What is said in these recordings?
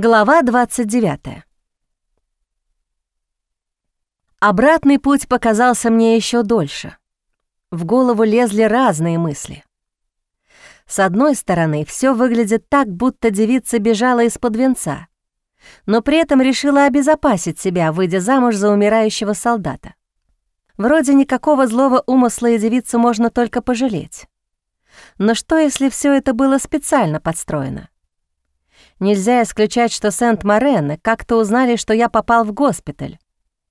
Глава 29. Обратный путь показался мне еще дольше. В голову лезли разные мысли. С одной стороны, все выглядит так, будто девица бежала из-под венца, но при этом решила обезопасить себя, выйдя замуж за умирающего солдата. Вроде никакого злого умысла и девицу можно только пожалеть. Но что, если все это было специально подстроено? Нельзя исключать, что Сент-Морены как-то узнали, что я попал в госпиталь,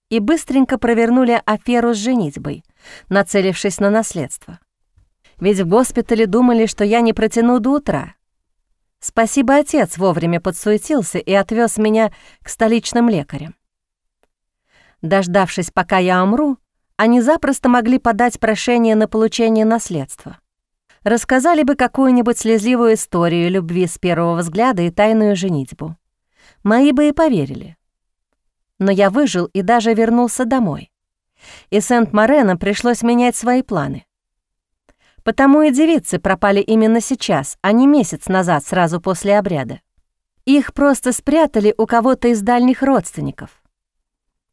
и быстренько провернули аферу с женитьбой, нацелившись на наследство. Ведь в госпитале думали, что я не протяну до утра. Спасибо, отец вовремя подсуетился и отвез меня к столичным лекарям. Дождавшись, пока я умру, они запросто могли подать прошение на получение наследства. Рассказали бы какую-нибудь слезливую историю любви с первого взгляда и тайную женитьбу. Мои бы и поверили. Но я выжил и даже вернулся домой. И Сент-Морено пришлось менять свои планы. Потому и девицы пропали именно сейчас, а не месяц назад, сразу после обряда. Их просто спрятали у кого-то из дальних родственников.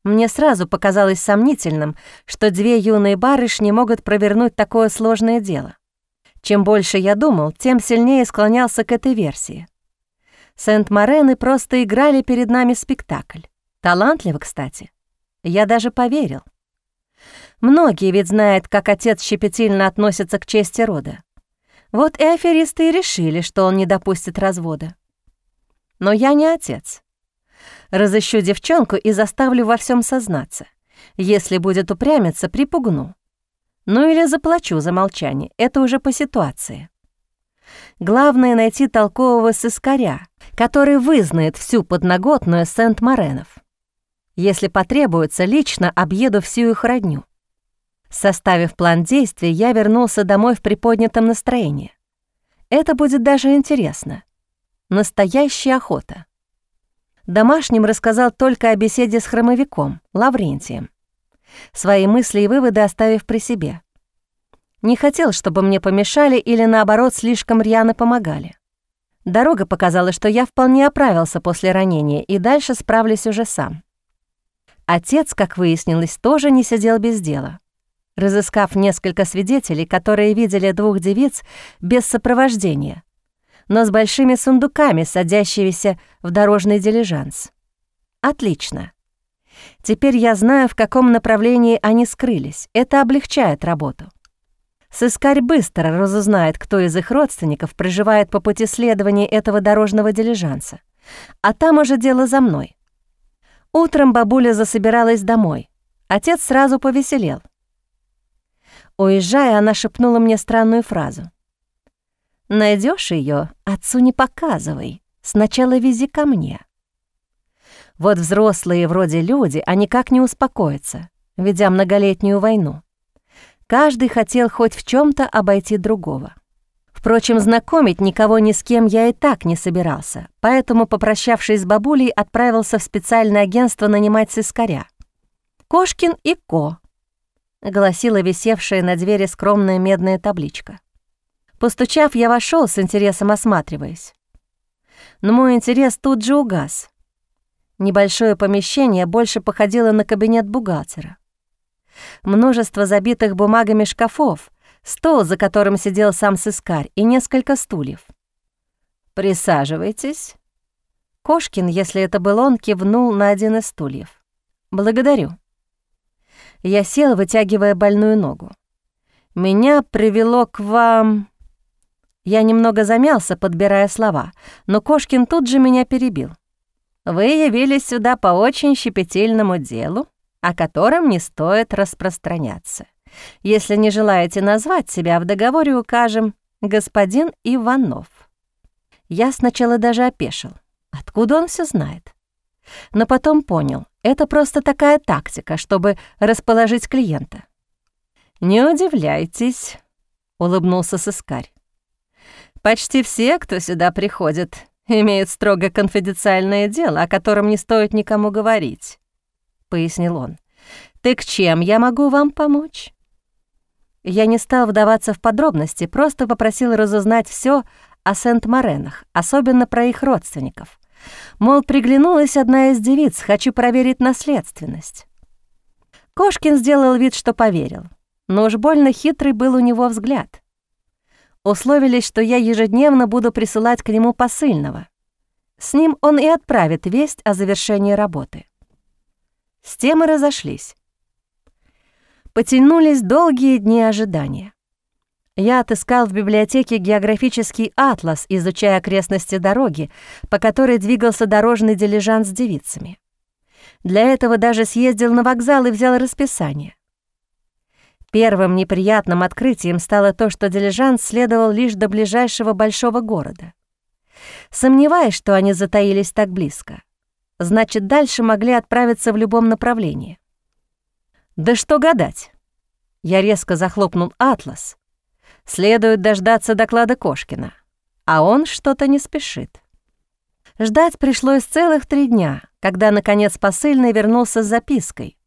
Мне сразу показалось сомнительным, что две юные барышни могут провернуть такое сложное дело. Чем больше я думал, тем сильнее склонялся к этой версии. Сент-Морены просто играли перед нами спектакль. Талантливо, кстати. Я даже поверил. Многие ведь знают, как отец щепетильно относится к чести рода. Вот и аферисты и решили, что он не допустит развода. Но я не отец. Разыщу девчонку и заставлю во всем сознаться. Если будет упрямиться, припугну. Ну или заплачу за молчание, это уже по ситуации. Главное — найти толкового сыскаря, который вызнает всю подноготную Сент-Моренов. Если потребуется, лично объеду всю их родню. Составив план действий, я вернулся домой в приподнятом настроении. Это будет даже интересно. Настоящая охота. Домашним рассказал только о беседе с хромовиком, Лаврентием свои мысли и выводы оставив при себе. Не хотел, чтобы мне помешали или, наоборот, слишком рьяно помогали. Дорога показала, что я вполне оправился после ранения и дальше справлюсь уже сам. Отец, как выяснилось, тоже не сидел без дела. Разыскав несколько свидетелей, которые видели двух девиц без сопровождения, но с большими сундуками, садящимися в дорожный дилижанс. Отлично. Теперь я знаю, в каком направлении они скрылись. Это облегчает работу. Сыскарь быстро разузнает, кто из их родственников проживает по пути следования этого дорожного дилижанса. А там уже дело за мной. Утром бабуля засобиралась домой. Отец сразу повеселел. Уезжая, она шепнула мне странную фразу. Найдешь ее, отцу не показывай. Сначала вези ко мне. Вот взрослые вроде люди, а никак не успокоятся, ведя многолетнюю войну. Каждый хотел хоть в чем то обойти другого. Впрочем, знакомить никого ни с кем я и так не собирался, поэтому, попрощавшись с бабулей, отправился в специальное агентство нанимать сыскаря. «Кошкин и Ко», — гласила висевшая на двери скромная медная табличка. Постучав, я вошел с интересом осматриваясь. Но мой интерес тут же угас. Небольшое помещение больше походило на кабинет бухгалтера. Множество забитых бумагами шкафов, стол, за которым сидел сам сыскарь, и несколько стульев. «Присаживайтесь». Кошкин, если это был он, кивнул на один из стульев. «Благодарю». Я сел, вытягивая больную ногу. «Меня привело к вам...» Я немного замялся, подбирая слова, но Кошкин тут же меня перебил. Вы явились сюда по очень щепетильному делу, о котором не стоит распространяться. Если не желаете назвать себя, в договоре укажем «господин Иванов». Я сначала даже опешил. Откуда он все знает? Но потом понял, это просто такая тактика, чтобы расположить клиента. «Не удивляйтесь», — улыбнулся сыскарь. «Почти все, кто сюда приходит, имеет строго конфиденциальное дело, о котором не стоит никому говорить», — пояснил он. «Так чем я могу вам помочь?» Я не стал вдаваться в подробности, просто попросил разузнать все о Сент-Моренах, особенно про их родственников, Мол, приглянулась одна из девиц, хочу проверить наследственность. Кошкин сделал вид, что поверил, но уж больно хитрый был у него взгляд. Условились, что я ежедневно буду присылать к нему посыльного. С ним он и отправит весть о завершении работы. С тем и разошлись. Потянулись долгие дни ожидания. Я отыскал в библиотеке географический атлас, изучая окрестности дороги, по которой двигался дорожный дилижанс с девицами. Для этого даже съездил на вокзал и взял расписание. Первым неприятным открытием стало то, что дилижанс следовал лишь до ближайшего большого города. Сомневаясь, что они затаились так близко, значит, дальше могли отправиться в любом направлении. Да что гадать. Я резко захлопнул атлас — Следует дождаться доклада Кошкина, а он что-то не спешит. Ждать пришлось целых три дня, когда, наконец, посыльный вернулся с запиской,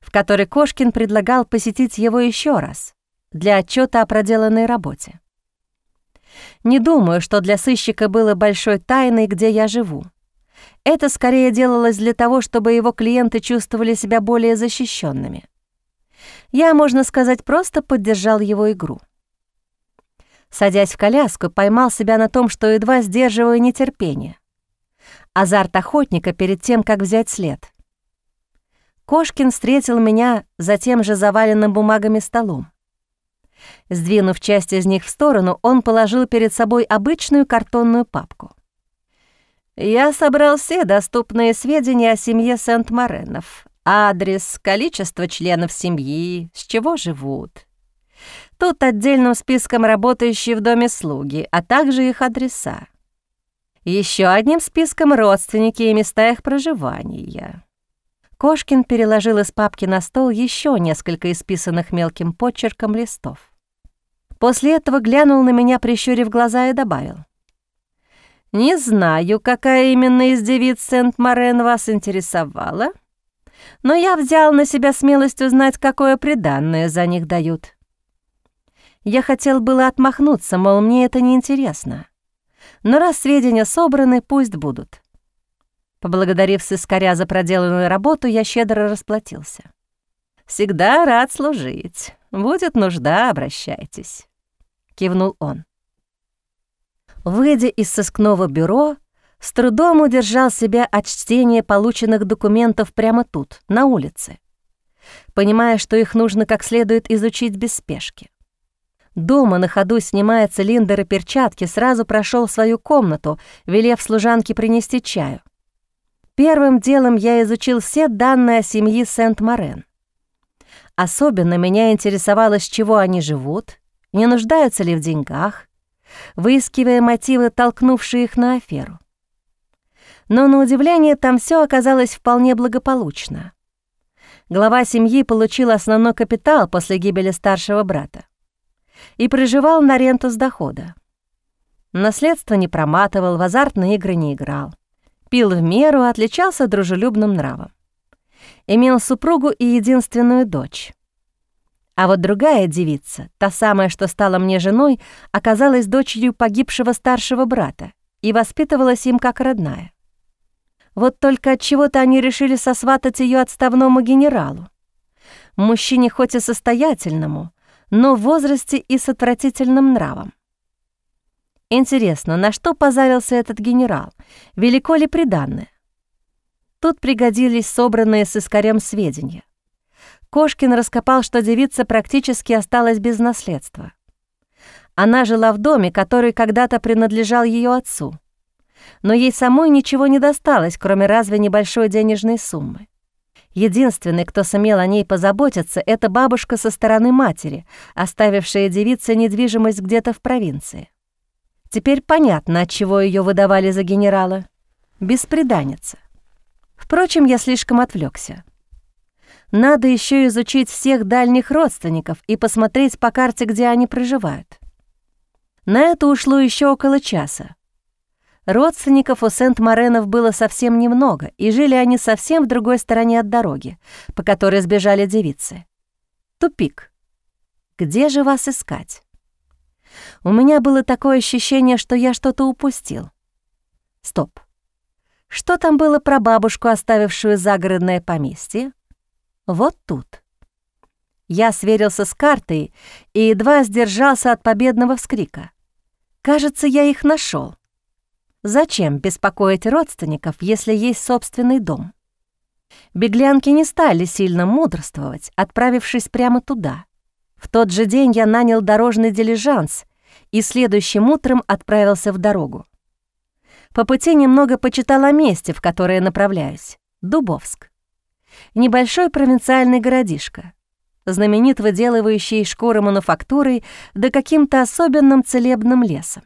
в которой Кошкин предлагал посетить его еще раз для отчета о проделанной работе. Не думаю, что для сыщика было большой тайной, где я живу. Это скорее делалось для того, чтобы его клиенты чувствовали себя более защищенными. Я, можно сказать, просто поддержал его игру. Садясь в коляску, поймал себя на том, что едва сдерживаю нетерпение. Азарт охотника перед тем, как взять след. Кошкин встретил меня за тем же заваленным бумагами столом. Сдвинув часть из них в сторону, он положил перед собой обычную картонную папку. «Я собрал все доступные сведения о семье Сент-Моренов. Адрес, количество членов семьи, с чего живут, Тут отдельным списком работающие в доме слуги, а также их адреса. Еще одним списком родственники и места их проживания. Кошкин переложил из папки на стол еще несколько исписанных мелким почерком листов. После этого глянул на меня, прищурив глаза, и добавил. «Не знаю, какая именно из девиц Сент-Морен вас интересовала, но я взял на себя смелость узнать, какое приданное за них дают. Я хотел было отмахнуться, мол, мне это не интересно. Но раз сведения собраны, пусть будут. Поблагодарив сыскаря за проделанную работу, я щедро расплатился. «Всегда рад служить. Будет нужда, обращайтесь», — кивнул он. Выйдя из сыскного бюро, с трудом удержал себя от чтения полученных документов прямо тут, на улице, понимая, что их нужно как следует изучить без спешки. Дома на ходу снимая цилиндр и перчатки, сразу прошел свою комнату, велев служанке принести чаю. Первым делом я изучил все данные о семье Сент-Морен. Особенно меня интересовало, с чего они живут, не нуждаются ли в деньгах, выискивая мотивы, толкнувшие их на аферу. Но, на удивление, там все оказалось вполне благополучно. Глава семьи получил основной капитал после гибели старшего брата и проживал на ренту с дохода. Наследство не проматывал, в азартные игры не играл. Пил в меру, отличался дружелюбным нравом. Имел супругу и единственную дочь. А вот другая девица, та самая, что стала мне женой, оказалась дочерью погибшего старшего брата и воспитывалась им как родная. Вот только от чего то они решили сосватать ее отставному генералу. Мужчине хоть и состоятельному, но в возрасте и с отвратительным нравом. Интересно, на что позарился этот генерал? Велико ли приданное? Тут пригодились собранные с искорем сведения. Кошкин раскопал, что девица практически осталась без наследства. Она жила в доме, который когда-то принадлежал ее отцу. Но ей самой ничего не досталось, кроме разве небольшой денежной суммы. Единственный, кто сумел о ней позаботиться, это бабушка со стороны матери, оставившая девице недвижимость где-то в провинции. Теперь понятно, от чего ее выдавали за генерала. Беспреданница. Впрочем, я слишком отвлекся. Надо еще изучить всех дальних родственников и посмотреть по карте, где они проживают. На это ушло еще около часа. Родственников у Сент-Моренов было совсем немного, и жили они совсем в другой стороне от дороги, по которой сбежали девицы. Тупик. Где же вас искать? У меня было такое ощущение, что я что-то упустил. Стоп. Что там было про бабушку, оставившую загородное поместье? Вот тут. Я сверился с картой и едва сдержался от победного вскрика. Кажется, я их нашел. Зачем беспокоить родственников, если есть собственный дом? Беглянки не стали сильно мудрствовать, отправившись прямо туда. В тот же день я нанял дорожный дилижанс и следующим утром отправился в дорогу. По пути немного почитал о месте, в которое направляюсь — Дубовск. Небольшой провинциальный городишко, знаменит выделывающий шкуры мануфактурой да каким-то особенным целебным лесом.